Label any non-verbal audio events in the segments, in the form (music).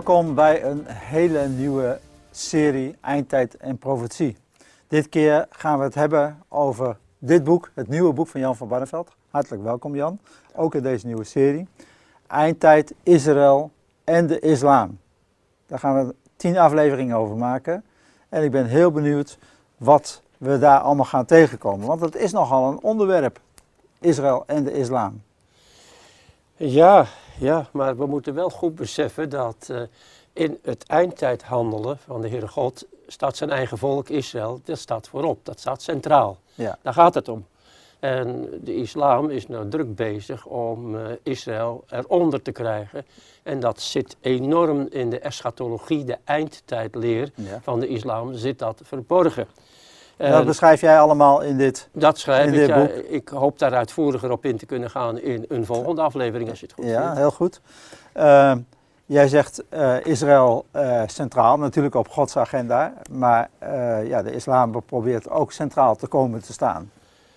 Welkom bij een hele nieuwe serie Eindtijd en Profetie. Dit keer gaan we het hebben over dit boek, het nieuwe boek van Jan van Barneveld. Hartelijk welkom Jan, ook in deze nieuwe serie. Eindtijd, Israël en de islam. Daar gaan we tien afleveringen over maken. En ik ben heel benieuwd wat we daar allemaal gaan tegenkomen. Want het is nogal een onderwerp, Israël en de islam. Ja, ja, maar we moeten wel goed beseffen dat uh, in het eindtijd handelen van de Heere God staat zijn eigen volk Israël, dat staat voorop, dat staat centraal. Ja. Daar gaat het om. En de islam is nou druk bezig om uh, Israël eronder te krijgen. En dat zit enorm in de eschatologie, de eindtijdleer ja. van de islam, zit dat verborgen. Dat beschrijf jij allemaal in dit Dat schrijf in ik, dit ja, boek. Ik hoop daar uitvoeriger op in te kunnen gaan in een volgende aflevering, als je het goed Ja, vindt. heel goed. Uh, jij zegt uh, Israël uh, centraal, natuurlijk op Gods agenda. Maar ja, de islam probeert ook centraal te komen te staan.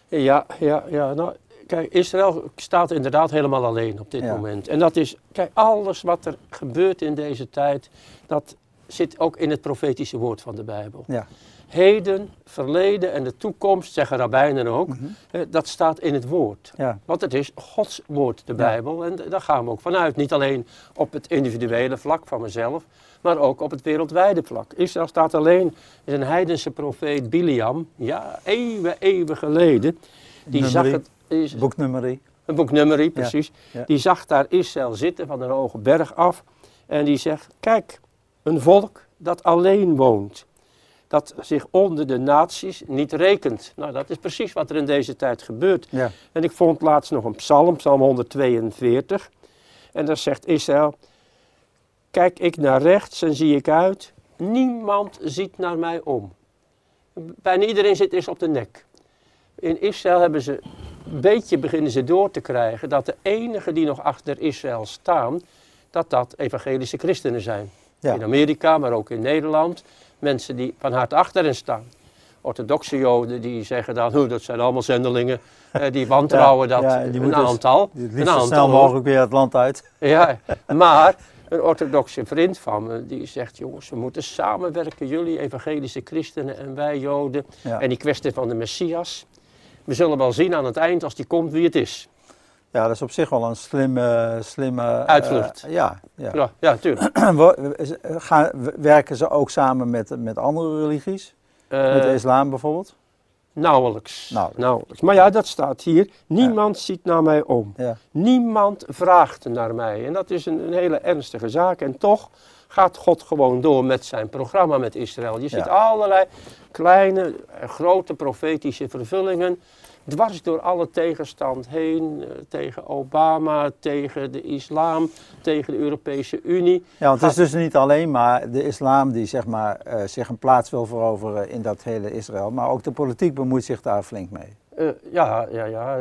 Ja, ja, ja. Nou, kijk, Israël staat inderdaad helemaal alleen op dit Ja. moment. En dat is, kijk, alles wat er gebeurt in deze tijd, dat zit ook in het profetische woord van de Bijbel. Ja. Heden, verleden en de toekomst, zeggen rabbijnen ook, Mhm. eh, dat staat in het woord. Ja. Want het is Gods woord, de Bijbel. En daar gaan we ook vanuit. Niet alleen op het individuele vlak van mezelf, maar ook op het wereldwijde vlak. Israël staat alleen, is een heidense profeet Biliam, ja, eeuwen, eeuwen geleden. Die zag het, is, Boeknummerie. een boek Numeri, precies. ja. Die zag daar Israël zitten van een hoge berg af. En die zegt, kijk, een volk dat alleen woont. Dat zich onder de naties niet rekent. Nou, dat is precies wat er in deze tijd gebeurt. Ja. En ik vond laatst nog een psalm, psalm 142. En daar zegt Israël, kijk ik naar rechts en zie ik uit, niemand ziet naar mij om. Bijna iedereen zit eens op de nek. In Israël hebben ze, een beetje beginnen ze door te krijgen, dat de enigen die nog achter Israël staan, dat dat evangelische christenen zijn. Ja. In Amerika, maar ook in Nederland. Mensen die van harte achter hen staan. Orthodoxe joden die zeggen dan, "Hoe, dat zijn allemaal zendelingen. Eh, die (laughs) wantrouwen Ja, dat ja, die een aantal. Het Een liefst zo snel mogelijk weer het land uit. (laughs) Ja, maar een orthodoxe vriend van me die zegt, jongens, we moeten samenwerken, jullie evangelische christenen en wij joden. En die kwestie van de Messias. We zullen wel zien aan het eind als die komt wie het is. Ja, dat is op zich wel een slimme... slimme eh, Uitvlucht. ja, ja. Ja, ja tuurlijk. (clears throat) Gaan, werken ze ook samen met, met andere religies? met de Eh, islam bijvoorbeeld? nauwelijks. Nauwelijks. nauwelijks. Maar ja, dat staat hier. Niemand ziet naar mij om. Ja. Niemand vraagt naar mij. En dat is een, een hele ernstige zaak. En toch gaat God gewoon door met zijn programma met Israël. Je ziet allerlei kleine en grote profetische vervullingen. Dwars door alle tegenstand heen. eh, Tegen Obama, tegen de islam, tegen de Europese Unie. Ja, want het is dus niet alleen maar de islam die zeg maar, eh, zich een plaats wil veroveren in dat hele Israël, maar ook de politiek bemoeit zich daar flink mee. Eh, ja, ja, ja,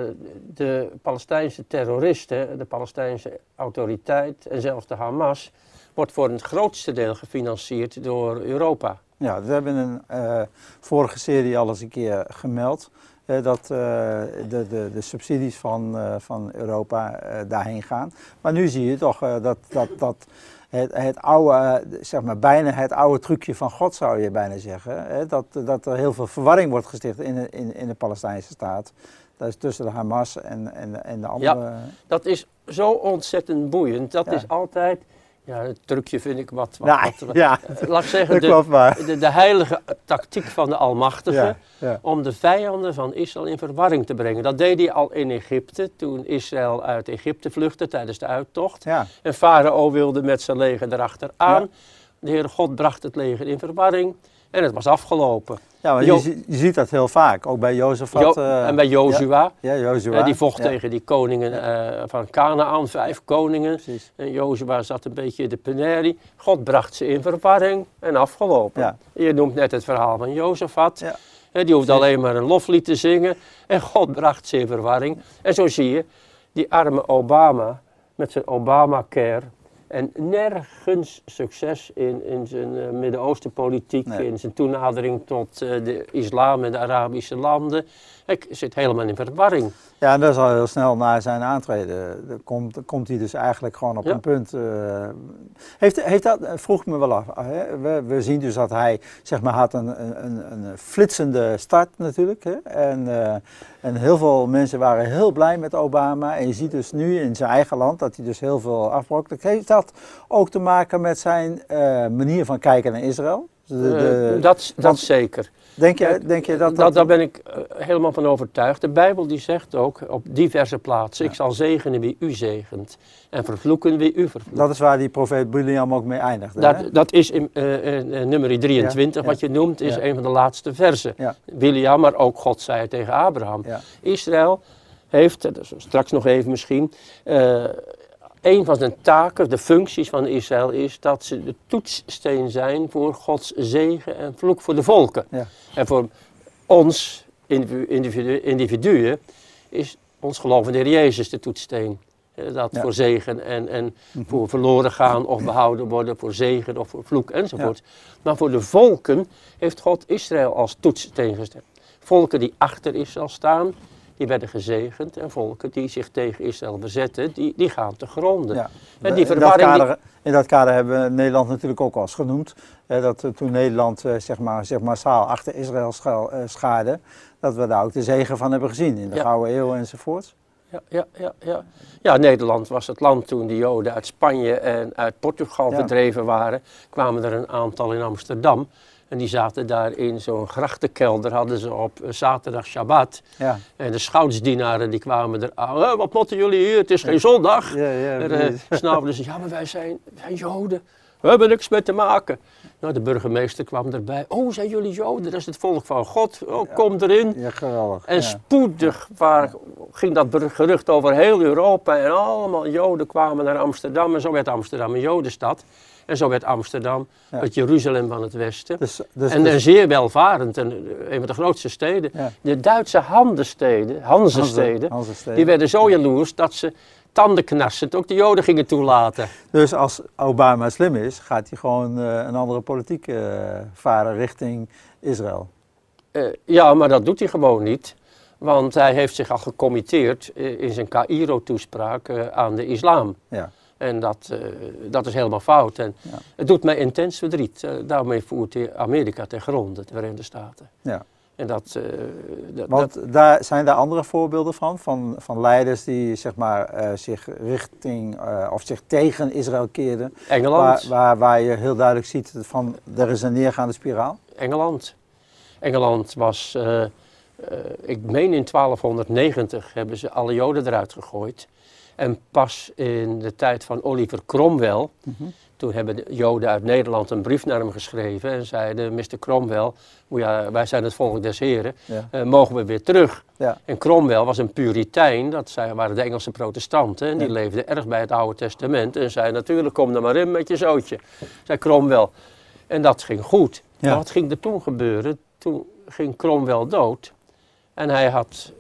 de Palestijnse terroristen, de Palestijnse autoriteit en zelfs de Hamas wordt voor het grootste deel gefinancierd door Europa. Ja, we hebben in een eh, vorige serie al eens een keer gemeld dat eh, de, de, de subsidies van, eh, van Europa eh, daarheen gaan. Maar nu zie je toch eh, dat, dat, dat het, het oude, eh, zeg maar bijna het oude trucje van God zou je bijna zeggen, hè, dat, dat er heel veel verwarring wordt gesticht in de, in, in de Palestijnse staat. Dat is tussen de Hamas en, en, en de andere... Dat is zo ontzettend boeiend. Dat Ja. is altijd, ja, het trucje vind ik wat, wat, Nou, wat- ja, (laughs) laat ik zeggen, de, de, de heilige tactiek van de Almachtige. Ja, ja. om de vijanden van Israël in verwarring te brengen. Dat deed hij al in Egypte, toen Israël uit Egypte vluchtte tijdens de uittocht. Ja, En Farao wilde met zijn leger erachteraan. De Heere God bracht het leger in verwarring en het was afgelopen. ja maar Jo- je, zie- je ziet dat heel vaak, ook bij Jozef. Jo- en bij Jozua, Ja, Jozua. eh, die vocht ja, tegen die koningen eh, van Canaan, vijf koningen. Precies. En Jozua zat een beetje in de penerie. God bracht ze in verwarring en afgelopen. Ja. Je noemt net het verhaal van Jozefat. Ja. Eh, Die hoeft alleen maar een loflied te zingen. En God bracht ze in verwarring. En zo zie je die arme Obama met zijn Obamacare En nergens succes in, in zijn uh, Midden-Oosten politiek, Nee. in zijn toenadering tot eh, de islam en de Arabische landen. Hij zit helemaal in verwarring. Ja, en dat is al heel snel na zijn aantreden. Dan komt, komt hij dus eigenlijk gewoon op Ja. een punt. eh, heeft, heeft dat, eh, vroeg me wel af. hè? We, we zien dus dat hij, zeg maar, had een, een, een, flitsende start natuurlijk. Hè? En, eh, en heel veel mensen waren heel blij met Obama. En je ziet dus nu in zijn eigen land dat hij dus heel veel afbrokkelt. Heeft dat ook te maken met zijn eh, manier van kijken naar Israël? De- de- Eh, dat, dat zeker. denk, je, denk je dat Dat, dat... daar ben ik eh, helemaal van overtuigd. De Bijbel die zegt ook op diverse plaatsen, ik zal zegenen wie u zegent en vervloeken wie u vervloekt. dat is waar die profeet Biliam ook mee eindigde. hè? Dat, dat is in eh, eh, nummer 23, Ja, wat je noemt, is een van de laatste versen. William, maar ook God zei het tegen Abraham. Israël heeft, eh, straks nog even misschien, eh, een van zijn taken, de functies van Israël is dat ze de toetssteen zijn voor Gods zegen en vloek voor de volken. Ja. En voor ons, individu- individu- individuen, is ons geloof in de Heer Jezus de toetssteen. Dat Ja. voor zegen en, en Mhm. voor verloren gaan of behouden worden, voor zegen of voor vloek enzovoort. Maar voor de volken heeft God Israël als toetssteen gesteld. Volken die achter Israël staan, die werden gezegend. En volken die zich tegen Israël verzetten, die, die gaan te gronden. Ja. En die in, dat kader, in dat kader hebben we Nederland natuurlijk ook al eens genoemd. hè, dat eh, toen Nederland eh, zeg maar, zeg massaal achter Israël eh, schaarde, dat we daar ook de zegen van hebben gezien in de Ja. Gouden Eeuw enzovoort. Ja, ja, ja, ja. ja, Nederland was het land toen de Joden uit Spanje en uit Portugal Ja. verdreven waren. Kwamen er een aantal in Amsterdam. En die zaten daar in zo'n grachtenkelder, hadden ze op eh, zaterdag Shabbat. Ja, En de schoutsdienaren die kwamen er aan. "Eh, wat motten jullie hier? Het is geen zondag. ja, ja. Precies. snauwden ze, ja, maar wij zijn, wij zijn Joden. We hebben niks mee te maken. Nou, de burgemeester kwam erbij. Oh, zijn jullie Joden? Dat is het volk van God. Oh, kom erin. ja, geweldig. En ja. spoedig waar, ging dat gerucht over heel Europa. En allemaal Joden kwamen naar Amsterdam. En zo werd Amsterdam een Jodenstad. En zo werd Amsterdam Ja. het Jeruzalem van het Westen. Dus, dus, en, dus- zeer welvarend. En eh, een van de grootste steden. ja. De Duitse handensteden, Hanzesteden. die werden zo jaloers dat ze tandenknarsend ook de Joden gingen toelaten. Dus als Obama slim is, gaat hij gewoon eh, een andere politiek eh, varen richting Israël. Ja, maar dat doet hij gewoon niet. Want hij heeft zich al gecommitteerd in zijn Cairo-toespraak aan de islam. Ja. En dat, eh, dat is helemaal fout. En Ja. het doet mij intens verdriet. Eh, daarmee voert Amerika ten gronde, de Verenigde Staten. Ja. En dat, eh, dat, dat- Want daar, zijn daar andere voorbeelden van? Van, van leiders die zeg maar, zich richting of zich tegen Israël keerden? Engeland, Waar, waar, waar je heel duidelijk ziet van er is een neergaande spiraal. Engeland. Engeland was, ik meen in 1290 hebben ze alle Joden eruit gegooid. En pas in de tijd van Oliver Cromwell, toen hebben de Joden uit Nederland een brief naar hem geschreven en zeiden, Mr. Cromwell, "O ja, wij zijn het volk des heren, Ja. eh, mogen we weer terug. Ja. En Cromwell was een puritein, dat zij, waren de Engelse protestanten. En die leefden erg bij het Oude Testament. En zei natuurlijk, kom er maar in met je zootje, zei Cromwell. En dat ging goed. Maar wat ging er toen gebeuren? Toen ging Cromwell dood. En hij had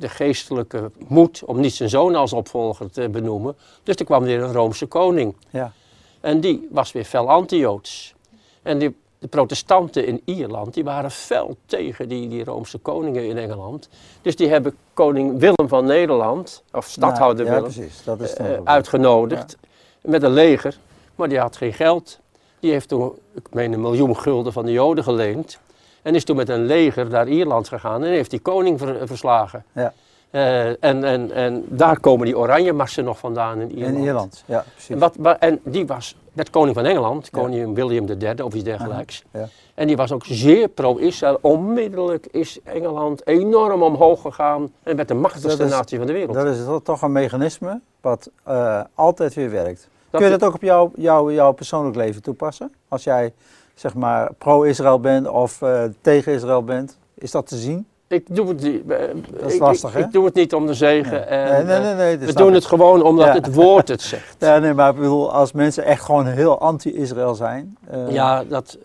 de geestelijke moed om niet zijn zoon als opvolger te benoemen. Dus er kwam weer een Roomse koning. Ja. En die was weer fel anti-Joods. En die, de protestanten in Ierland, die waren fel tegen die, die Roomse koningen in Engeland. Dus die hebben koning Willem van Nederland, of stadhouder ja, ja, Willem, precies. Dat is eh, uitgenodigd met een leger. Maar die had geen geld. Die heeft toen, ik meen, een miljoen gulden van de Joden geleend. En is toen met een leger naar Ierland gegaan en heeft die koning ver- verslagen. Ja. Eh, en, en, en daar komen die oranje marsen nog vandaan in Ierland. In Ierland, ja, precies. En, wat, wa- en die was, werd koning van Engeland, Ja. koning William III of iets dergelijks. Ja. En die was ook zeer pro-Israël. Onmiddellijk is Engeland enorm omhoog gegaan en werd de machtigste Dat is- natie van de wereld. Dat is toch- een mechanisme wat eh, altijd weer werkt. Dat- Kun je dat ook op jouw jouw jouw persoonlijk leven toepassen? Als jij zeg maar pro-Israël bent of eh, tegen Israël bent, is dat te zien? Ik doe het niet. eh, is ik- lastig, ik, ik doe het niet om de zegen. Nee. En, nee, nee, eh, nee, dat we doen het gewoon omdat Ja. het woord het zegt. (laughs) Ja, nee, maar ik bedoel, als mensen echt gewoon heel anti-Israël zijn. Ja, dat,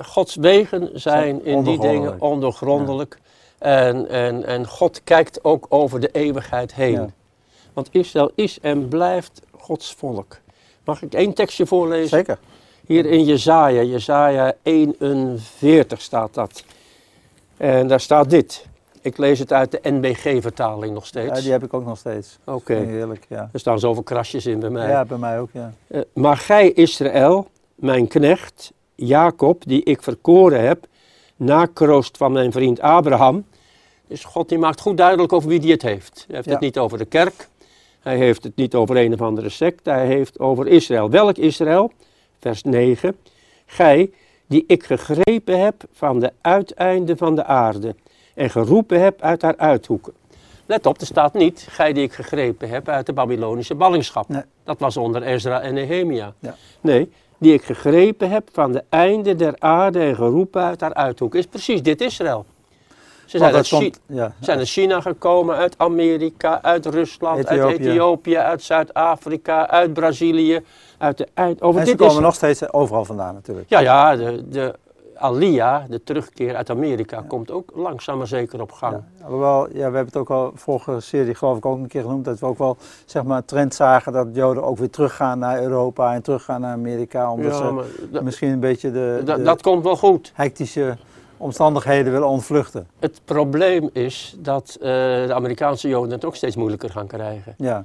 Gods wegen zijn in die dingen ondoorgrondelijk. En, en, en God kijkt ook over de eeuwigheid heen. Want Israël is en blijft Gods volk. Mag ik één tekstje voorlezen? Zeker. Hier in Jezaja, Jezaja 41 staat dat. En daar staat dit. Ik lees het uit de NBG-vertaling nog steeds. Ja, die heb ik ook nog steeds. Oké, Heerlijk, ja. er staan zoveel krasjes in bij mij. Ja, bij mij ook, ja. Eh, maar gij Israël, mijn knecht, Jacob, die ik verkoren heb, nakroost van mijn vriend Abraham. Dus God die maakt goed duidelijk over wie die het heeft. Hij heeft Ja. het niet over de kerk, hij heeft het niet over een of andere sect, hij heeft over Israël. Welk Israël? Vers 9. Gij, die ik gegrepen heb van de uiteinden van de aarde en geroepen heb uit haar uithoeken. Let op, er staat niet, gij die ik gegrepen heb uit de Babylonische ballingschap. Nee. Dat was onder Ezra en Nehemia. Ja. Nee, die ik gegrepen heb van de einden der aarde en geroepen uit haar uithoek. Is precies dit Israël. Ze zijn, uit komt, ja. zijn uit China gekomen, uit Amerika, uit Rusland, uit. Ethiopië, uit Zuid-Afrika, uit Brazilië, uit de eind. Over En ze dit komen Israël. nog steeds overal vandaan natuurlijk. Ja, ja, de, de Alia, de terugkeer uit Amerika, komt ook langzaam maar zeker op gang. Ja, alhoewel, ja, we hebben het ook al vorige serie geloof ik ook een keer genoemd, dat we ook wel zeg maar een trend zagen dat Joden ook weer teruggaan naar Europa en teruggaan naar Amerika, omdat Ja, ze misschien een beetje de dat komt wel goed. hectische omstandigheden willen ontvluchten. Het probleem is dat eh, de Amerikaanse Joden het ook steeds moeilijker gaan krijgen. Ja,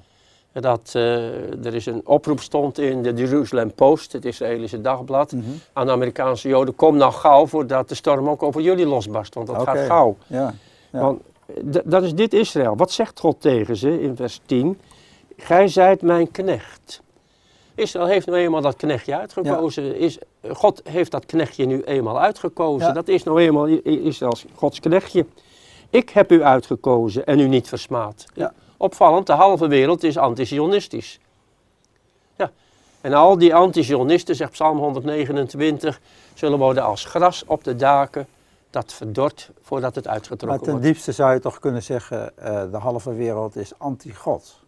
Dat eh, er is een oproep stond in de Jerusalem Post, het Israëlische dagblad, mhm. aan de Amerikaanse Joden, kom nou gauw voordat de storm ook over jullie losbarst, want dat gaat gauw. ja, Ja. Want d- dat is dit Israël. Wat zegt God tegen ze in vers 10? Gij zijt mijn knecht. Israël heeft nu eenmaal dat knechtje uitgekozen. Is, God heeft dat knechtje nu eenmaal uitgekozen. Ja. Dat is nou eenmaal Israëls Gods knechtje. Ik heb u uitgekozen en u niet versmaad. Ja. Opvallend, de halve wereld is antizionistisch. Ja. En al die antisionisten, zegt Psalm 129, zullen worden als gras op de daken dat verdort voordat het maar uitgetrokken ten wordt. diepste zou je toch kunnen zeggen, eh, de halve wereld is anti-God.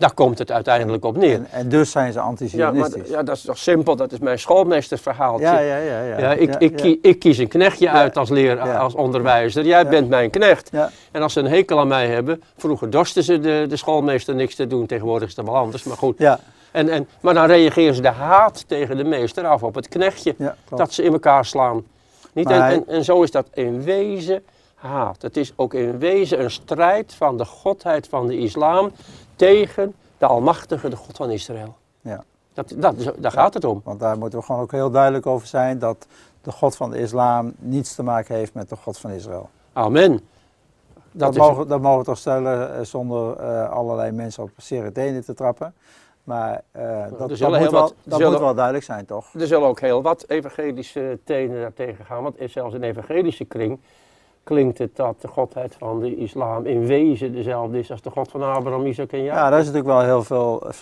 Daar komt het uiteindelijk op neer. En, en dus zijn ze Ja, anti-Zionistisch. ja, dat is toch simpel, dat is mijn schoolmeesterverhaaltje. ja, ja, ja, ja. Ja, ik, Ja, ik, ja. ik kies een knechtje uit als Ja. als onderwijzer. Jij Ja. bent mijn knecht. Ja. En als ze een hekel aan mij hebben, vroeger dorsten ze de, de schoolmeester niks te doen. Tegenwoordig is het wel anders, maar goed. Ja, En, en, maar dan reageren ze de haat tegen de meester af op het knechtje. ja. Dat ze in elkaar slaan. Niet? En, en, en zo is dat in wezen haat. Het is ook in wezen een strijd van de godheid van de islam tegen de almachtige, de God van Israël. Ja. Dat, dat, daar gaat het om. Want daar moeten we gewoon ook heel duidelijk over zijn dat de God van de islam niets te maken heeft met de God van Israël. Amen. Dat, mogen, dat mogen we toch stellen eh, zonder eh, allerlei mensen op zere tenen te trappen. Maar eh, dat, dat, moet, wel, wat- dat zullen- moet wel duidelijk zijn, toch? er zullen ook heel wat evangelische tenen daartegen gaan. Want zelfs in evangelische kring klinkt het dat de godheid van de islam in wezen dezelfde is als de God van Abraham, Isaac en Ja, Jacob. daar is natuurlijk wel heel veel. eh,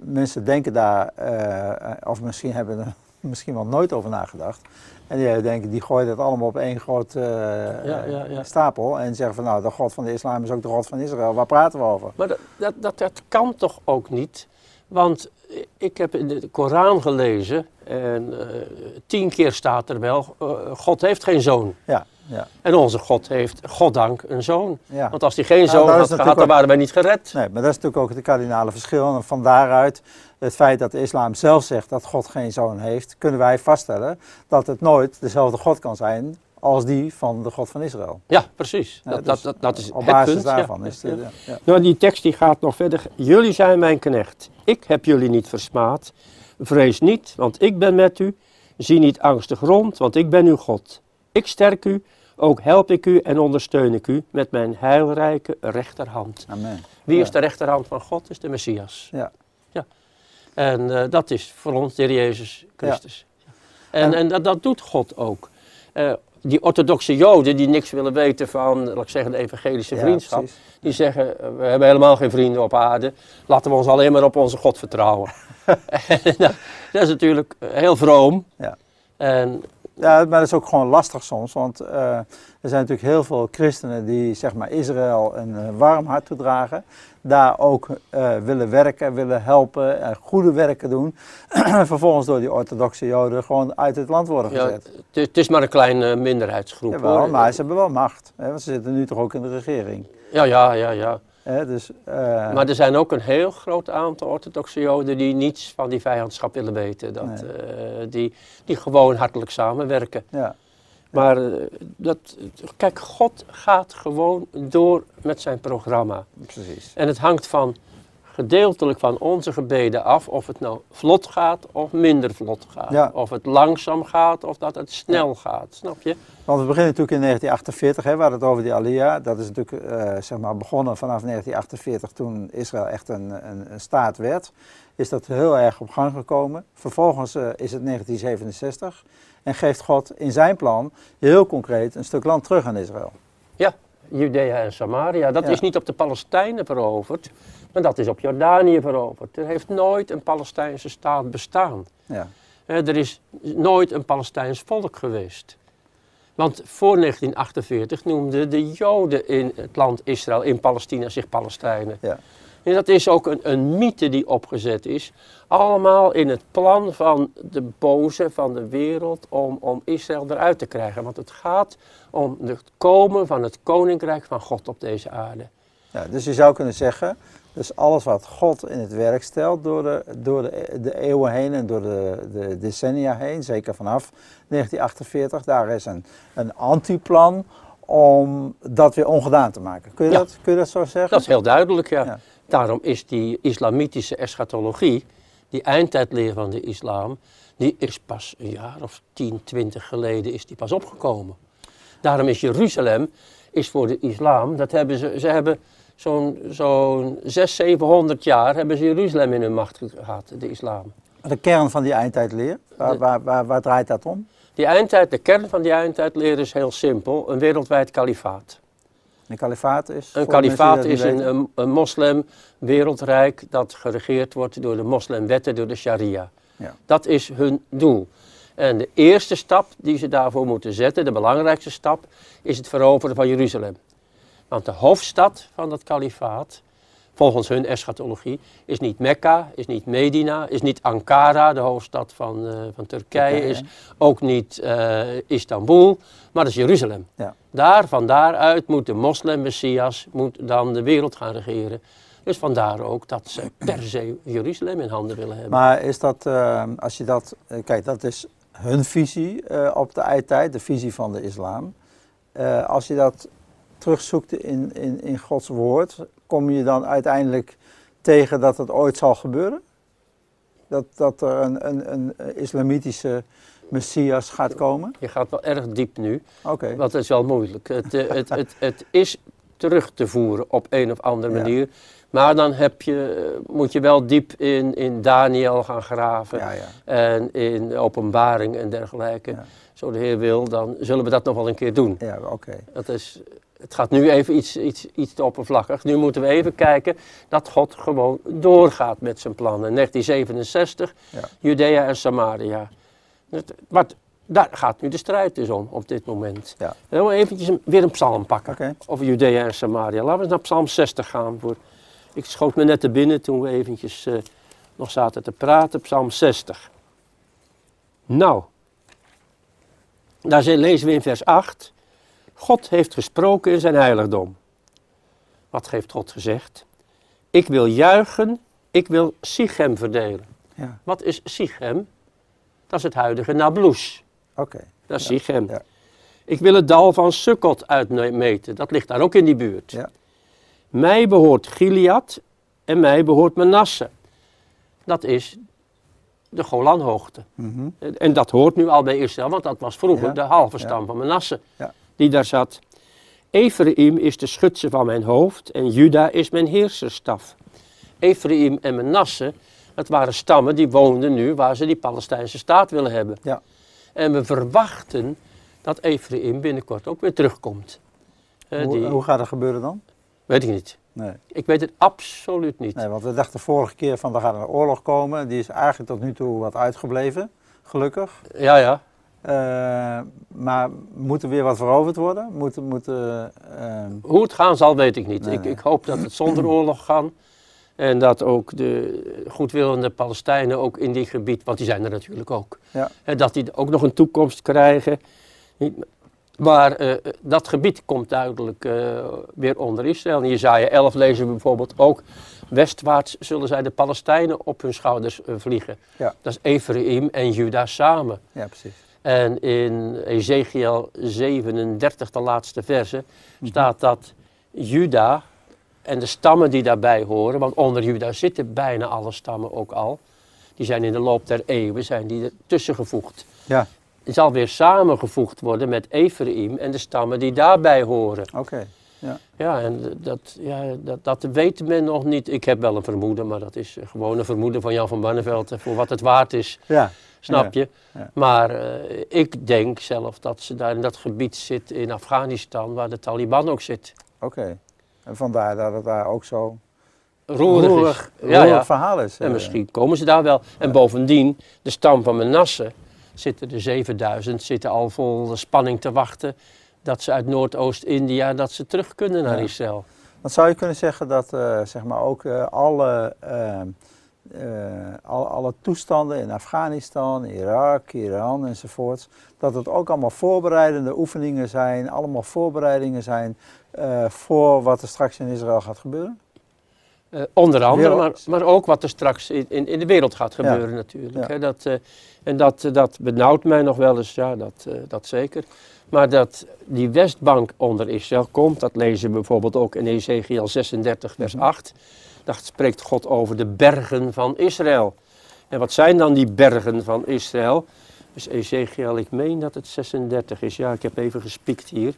Mensen denken daar, eh, of misschien hebben er (laughs) misschien wel nooit over nagedacht. En die denken, die gooien dat allemaal op één groot eh, Ja, ja, ja. stapel. En zeggen van nou, de God van de islam is ook de God van Israël. Waar praten we over? Maar dat, dat, dat, dat kan toch ook niet? Want ik heb in de Koran gelezen en eh, tien keer staat er wel, eh, God heeft geen zoon. Ja, ja, En onze God heeft, goddank, een zoon. ja. Want als hij geen Nou, zoon had gehad, dan waren wij niet gered. Nee, maar dat is natuurlijk ook het kardinale verschil. En van daaruit het feit dat de islam zelf zegt dat God geen zoon heeft, kunnen wij vaststellen dat het nooit dezelfde God kan zijn als die van de God van Israël. Ja, precies. Ja, dat, dus dat, dat, dat is Op het basis punt. daarvan is Ja. ja, ja. Nou, die tekst die gaat nog verder. Jullie zijn mijn knecht. Ik heb jullie niet versmaad. Vrees niet, want ik ben met u. Zie niet angstig rond, want ik ben uw God. Ik sterk u, ook help ik u en ondersteun ik u met mijn heilrijke rechterhand. Amen. Wie Ja. is de rechterhand van God? Is de Messias. Ja. En eh, dat is voor ons de Heer Jezus Christus. En, En- en dat, dat doet God ook. Eh, die orthodoxe Joden die niks willen weten van, laat ik zeggen, de evangelische Ja, vriendschap. Die zeggen, eh, we hebben helemaal geen vrienden op aarde. Laten we ons alleen maar op onze God vertrouwen. (laughs) (laughs) nou, dat is natuurlijk heel vroom. Ja. En Ja, maar dat is ook gewoon lastig soms, want eh, er zijn natuurlijk heel veel christenen die zeg maar Israël een eh, warm hart toedragen, daar ook eh, willen werken, willen helpen en goede werken doen, (clears throat) vervolgens door die orthodoxe joden gewoon uit het land worden gezet. het, het is maar een kleine minderheidsgroep. Jawel, hoor. maar ze hebben wel macht, hè, want ze zitten nu toch ook in de regering. Ja, ja, ja, ja. Dus, eh, Maar er zijn ook een heel groot aantal orthodoxe Joden die niets van die vijandschap willen weten. Dat, Nee. eh, die, die gewoon hartelijk samenwerken. ja, Maar eh, dat, kijk, God gaat gewoon door met zijn programma. precies. En het hangt van gedeeltelijk van onze gebeden af of het nou vlot gaat of minder vlot gaat. Ja. Of het langzaam gaat of dat het snel gaat, snap je? Want we beginnen natuurlijk in 1948, hè, we hadden het over die Aliyah. Dat is natuurlijk eh, zeg maar begonnen vanaf 1948 toen Israël echt een, een, een staat werd. Is dat heel erg op gang gekomen. Vervolgens eh, is het 1967 en geeft God in zijn plan heel concreet een stuk land terug aan Israël. Ja, Judea en Samaria. Dat Ja. is niet op de Palestijnen veroverd, maar dat is op Jordanië veroverd. Er heeft nooit een Palestijnse staat bestaan. Ja, Er is nooit een Palestijns volk geweest. Want voor 1948 noemden de Joden in het land Israël, in Palestina, zich Palestijnen. ja, En dat is ook een, een mythe die opgezet is. Allemaal in het plan van de boze van de wereld om, om Israël eruit te krijgen. Want het gaat om het komen van het koninkrijk van God op deze aarde. ja. Dus je zou kunnen zeggen, dus alles wat God in het werk stelt door de, door de, de eeuwen heen en door de, de decennia heen, zeker vanaf 1948, daar is een, een antiplan om dat weer ongedaan te maken. Kun je, Ja. dat, kun je dat zo zeggen? Dat is heel duidelijk, ja. Ja. Daarom is die islamitische eschatologie, die eindtijdleer van de islam, die is pas een jaar of 10, 20 geleden is die pas opgekomen. Daarom is Jeruzalem, is voor de islam, dat hebben ze, ze hebben zo'n zo'n 600, 700 jaar hebben ze Jeruzalem in hun macht gehad, de islam. De kern van die eindtijdleer, waar, De- waar, waar, waar draait dat om? Die eindtijd, de kern van die eindtijdleer is heel simpel, een wereldwijd kalifaat. Een kalifaat is? Een kalifaat is een, een, een moslim wereldrijk dat geregeerd wordt door de moslimwetten, door de sharia. Ja. Dat is hun doel. En de eerste stap die ze daarvoor moeten zetten, de belangrijkste stap, is het veroveren van Jeruzalem. Want de hoofdstad van dat kalifaat, volgens hun eschatologie, is niet Mekka, is niet Medina, is niet Ankara, de hoofdstad van, eh, van Turkije, is ook niet eh, Istanbul, maar dat is Jeruzalem. Ja. Daar, van daaruit moet de moslim-messias moet dan de wereld gaan regeren. Dus vandaar ook dat ze per se Jeruzalem in handen willen hebben. Maar is dat, eh, als je dat, kijk, dat is hun visie op de eindtijd, de visie van de islam. Als je dat terugzoekt in, in, in Gods woord, kom je dan uiteindelijk tegen dat het ooit zal gebeuren? Dat, dat er een, een, een islamitische messias gaat komen? Je gaat wel erg diep nu, Oké, want het is wel moeilijk. Het, eh, het, het, het is terug te voeren op een of andere Ja. manier. Maar dan heb je, eh, moet je wel diep in, in Daniel gaan graven. ja, ja. En in openbaring en dergelijke. Zo de Heer wil, dan zullen we dat nog wel een keer doen. Ja, oké. Dat is, het gaat nu even iets, iets, iets te oppervlakkig. Nu moeten we even kijken dat God gewoon doorgaat met zijn plannen. 1967, Ja. Judea en Samaria. Wat, daar gaat nu de strijd dus om, op dit moment. Ja. Dan we eventjes een- weer een psalm pakken over Judea en Samaria. Laten we eens naar psalm 60 gaan. Voor, ik schoot me net te binnen toen we eventjes eh, nog zaten te praten. Psalm 60. Nou, daar lezen we in vers 8. God heeft gesproken in zijn heiligdom. Wat heeft God gezegd? Ik wil juichen, ik wil Sichem verdelen. Ja, Wat is Sichem? Dat is het huidige Nablus. oké. Dat is Ja, Sichem. ja. Ik wil het dal van Sukkot uitmeten. Dat ligt daar ook in die buurt. Ja. Mij behoort Gilead en mij behoort Manasse. Dat is de Golanhoogte. Mhm. En- En dat hoort nu al bij Israël, want dat was vroeger Ja. de halve Ja. stam van Manasse Ja. Die daar zat. Ephraim is de schutse van mijn hoofd en Juda is mijn heerserstaf. Ephraim en Manasse, dat waren stammen die woonden nu waar ze die Palestijnse staat willen hebben. Ja. En we verwachten dat Ephraim binnenkort ook weer terugkomt. Hoe, die, hoe gaat dat gebeuren dan? Weet ik niet. Nee. Ik weet het absoluut niet. Nee, want we dachten vorige keer van er gaat een oorlog komen. Die is eigenlijk tot nu toe wat uitgebleven, gelukkig. Ja, ja. Eh, maar moet er weer wat veroverd worden? Moet, moet, eh, ehm, Hoe het gaan zal, weet ik niet. Nee, ik, ik hoop dat het zonder (clears throat) oorlog gaat. En dat ook de goedwillende Palestijnen ook in die gebied, want die zijn er natuurlijk ook. Ja. hè, dat die ook nog een toekomst krijgen. Maar eh, dat gebied komt duidelijk weer onder Israël. In Jezaja 11 lezen we bijvoorbeeld ook... westwaarts zullen zij de Palestijnen op hun schouders vliegen. Ja. Dat is Ephraim en Juda samen. Ja, precies. En in Ezekiel 37, de laatste verse, staat dat Juda en de stammen die daarbij horen... want onder Juda zitten bijna alle stammen ook al... die zijn in de loop der eeuwen zijn die ertussen gevoegd Ja, zal weer samengevoegd worden met Ephraim en de stammen die daarbij horen. oké. Ja, en dat, ja, dat, dat weet men nog niet. Ik heb wel een vermoeden, maar dat is gewoon een vermoeden van Jan van Barneveld eh, voor wat het waard is, Ja, snap je? ja. Maar eh, ik denk zelf dat ze daar in dat gebied zit in Afghanistan, waar de Taliban ook zit. oké. En vandaar dat het daar ook zo Roerig, roerig, is. Ja, roerig ja. verhaal is. En eh. misschien komen ze daar wel. En bovendien, de stam van Menasse, zitten er 7000, zitten al vol spanning te wachten dat ze uit Noordoost-India, dat ze terug kunnen naar Ja. Israël. Dan zou je kunnen zeggen dat eh, zeg maar ook eh, alle, eh, alle, alle toestanden in Afghanistan, Irak, Iran enzovoorts, dat het ook allemaal voorbereidende oefeningen zijn, allemaal voorbereidingen zijn voor wat er straks in Israël gaat gebeuren? Onder andere, maar, maar ook wat er straks in, in, in de wereld gaat Ja. gebeuren natuurlijk. Ja. Hè, dat, en dat, dat benauwt mij nog wel eens, ja, dat, dat zeker. Maar dat die Westbank onder Israël komt, dat lezen we bijvoorbeeld ook in Ezekiel 36 vers Mhm. 8. Daar spreekt God over de bergen van Israël. En wat zijn dan die bergen van Israël? Dus Ezekiel, ik meen dat het 36 is. Ja, ik heb even gespiekt hier.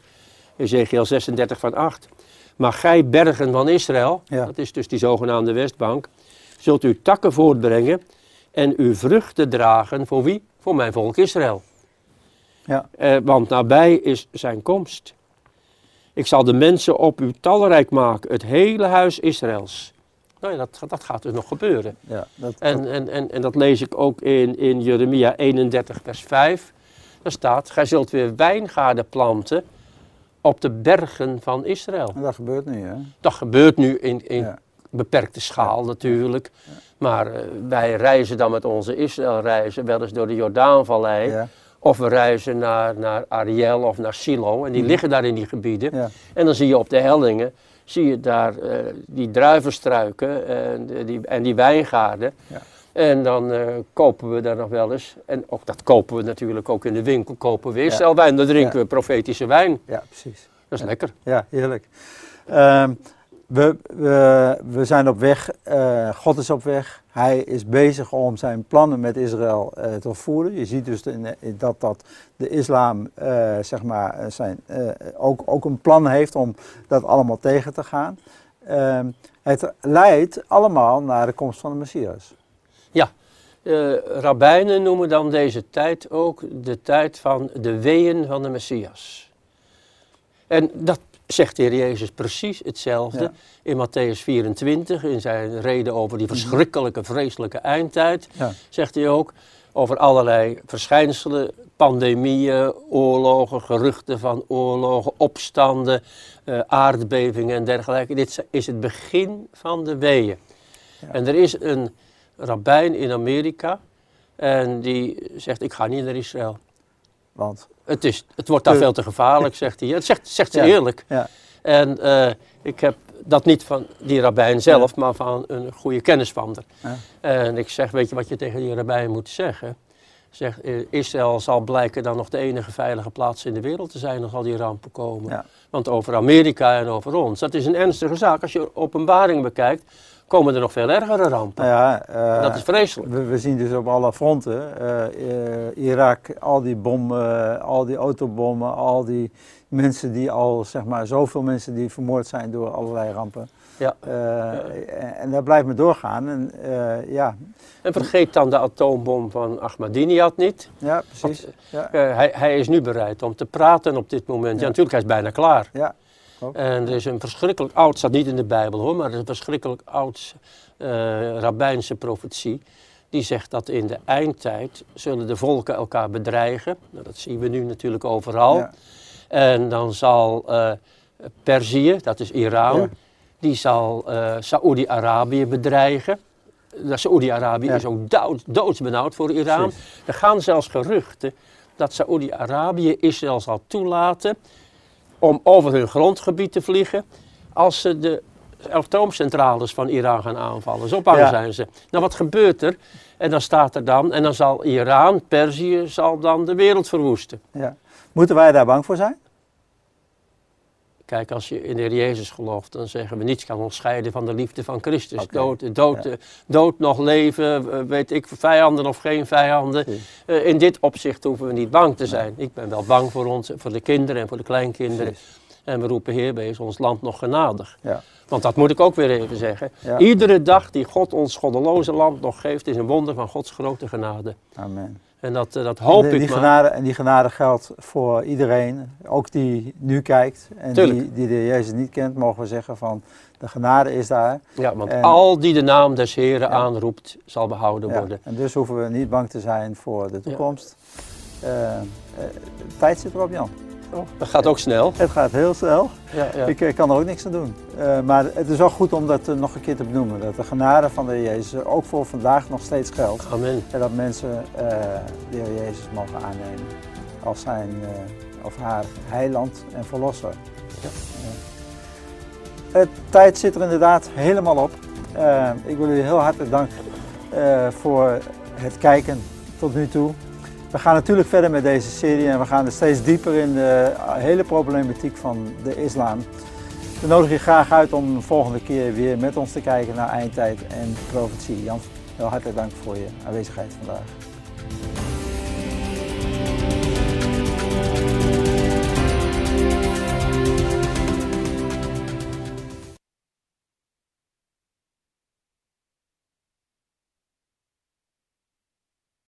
Ezekiel 36 van 8. Maar gij bergen van Israël, Ja. dat is dus die zogenaamde Westbank, zult u takken voortbrengen en uw vruchten dragen voor wie? Voor mijn volk Israël. Ja. Eh, want nabij is zijn komst. Ik zal de mensen op u talrijk maken, het hele huis Israëls. Nou ja, dat, dat gaat dus nog gebeuren. Ja, dat, En, en, en, en dat lees ik ook in, in Jeremia 31, vers 5. Daar staat, gij zult weer wijngaarden planten op de bergen van Israël. en dat gebeurt nu, hè? Dat gebeurt nu in, in Ja. beperkte schaal natuurlijk. Maar eh, wij reizen dan met onze Israëlreizen wel eens door de Jordaanvallei. Ja, Of we reizen naar, naar Ariel of naar Silo. En die Mhm. liggen daar in die gebieden. ja, En dan zie je op de hellingen, zie je daar eh, die druivenstruiken en, die, en die wijngaarden. Ja. En dan eh, kopen we daar nog wel eens, en ook dat kopen we natuurlijk ook in de winkel, kopen we Israëlwijn. Dan drinken Ja. we profetische wijn. ja, precies. Dat is lekker. Ja, heerlijk. Ehm, we, we, zijn op weg, eh, God is op weg. Hij is bezig om zijn plannen met Israël eh, te voeren. Je ziet dus dat, dat de islam eh, zeg maar, zijn, ook, ook een plan heeft om dat allemaal tegen te gaan. Ehm, het leidt allemaal naar de komst van de Messias. Eh rabbijnen noemen dan deze tijd ook de tijd van de weeën van de Messias. En dat zegt de Heer Jezus precies hetzelfde Ja. in Matthäus 24, in zijn reden over die verschrikkelijke, vreselijke eindtijd. Ja. Zegt hij ook over allerlei verschijnselen, pandemieën, oorlogen, geruchten van oorlogen, opstanden, eh, aardbevingen en dergelijke. Dit is het begin van de weeën. Ja. En er is een rabbijn in Amerika en die zegt, ik ga niet naar Israël. Want Het, is, het wordt daar veel te gevaarlijk, zegt hij. Dat zegt, zegt ze Ja. eerlijk. ja, En eh, ik heb dat niet van die rabbijn zelf, maar van een goede kennis van haar. Ja. En ik zeg, weet je wat je tegen die rabbijn moet zeggen? Zeg, eh, Israël zal blijken dan nog de enige veilige plaats in de wereld te zijn als al die rampen komen. Want over Amerika en over ons, dat is een ernstige zaak. Als je openbaring bekijkt, komen er nog veel ergere rampen. nou ja, eh, dat is vreselijk. We, we zien dus op alle fronten, eh, eh, Irak, al die bommen, al die autobommen, al die mensen die al, zeg maar, zoveel mensen die vermoord zijn door allerlei rampen. Ja. En, en dat blijft maar doorgaan. En, ja, En vergeet dan de atoombom van Ahmadinejad niet. ja, precies. Ja, hij, hij is nu bereid om te praten op dit moment. Ja, Ja. natuurlijk, hij is bijna klaar. ja, ook. En er is een verschrikkelijk oud, staat niet in de Bijbel hoor, maar er is een verschrikkelijk oud eh rabbijnse profetie. Die zegt dat in de eindtijd zullen de volken elkaar bedreigen. Nou, dat zien we nu natuurlijk overal. Ja, En dan zal eh Perzië, dat is Iran, Ja. die zal eh Saoedi-Arabië bedreigen. Saoedi-Arabië Ja. is ook dood, doodsbenauwd voor Iran. Precies. Er gaan zelfs geruchten dat Saoedi-Arabië Israël zal toelaten om over hun grondgebied te vliegen als ze de atoomcentrales van Iran gaan aanvallen. Zo bang Ja. zijn ze. Nou, wat gebeurt er? En dan staat er dan, en dan zal Iran, Perzië, zal dan de wereld verwoesten. Ja. Moeten wij daar bang voor zijn? Kijk, als je in de Heer Jezus gelooft, dan zeggen we niets kan ons scheiden van de liefde van Christus. Dood, dood, ja. dood nog leven, eh, weet ik, vijanden of geen vijanden. Eh, in dit opzicht hoeven we niet bang te zijn. Ik ben wel bang voor ons, voor de kinderen en voor de kleinkinderen. En we roepen, Heer, wees ons land nog genadig. Ja. Want dat moet ik ook weer even zeggen. Iedere dag die God ons goddeloze land nog geeft, is een wonder van Gods grote genade. Amen. En dat, eh, dat hoop die, ik die maar. genade, en die genade geldt voor iedereen, ook die nu kijkt en die, Tuurlijk. die de Jezus niet kent, mogen we zeggen van de genade is daar. Ja, want En- al die de naam des Heren Ja. aanroept, zal behouden Ja, worden. En dus hoeven we niet bang te zijn voor de toekomst. Eh, eh, de tijd zit erop, Jan. Oh, dat gaat ook snel. Het gaat heel snel. Ja, ja. Ik eh, kan er ook niks aan doen. Eh, maar het is wel goed om dat eh, nog een keer te benoemen. Dat de genade van de Heer Jezus ook voor vandaag nog steeds geldt. Amen. En dat mensen eh, de Heer Jezus mogen aannemen als zijn of haar heiland en verlosser. Ja. Het tijd zit er inderdaad helemaal op. Ik wil jullie heel hartelijk danken voor het kijken tot nu toe. We gaan natuurlijk verder met deze serie en we gaan er steeds dieper in de hele problematiek van de islam. We nodigen je graag uit om de volgende keer weer met ons te kijken naar eindtijd en profetie. Jan, heel hartelijk dank voor je aanwezigheid vandaag.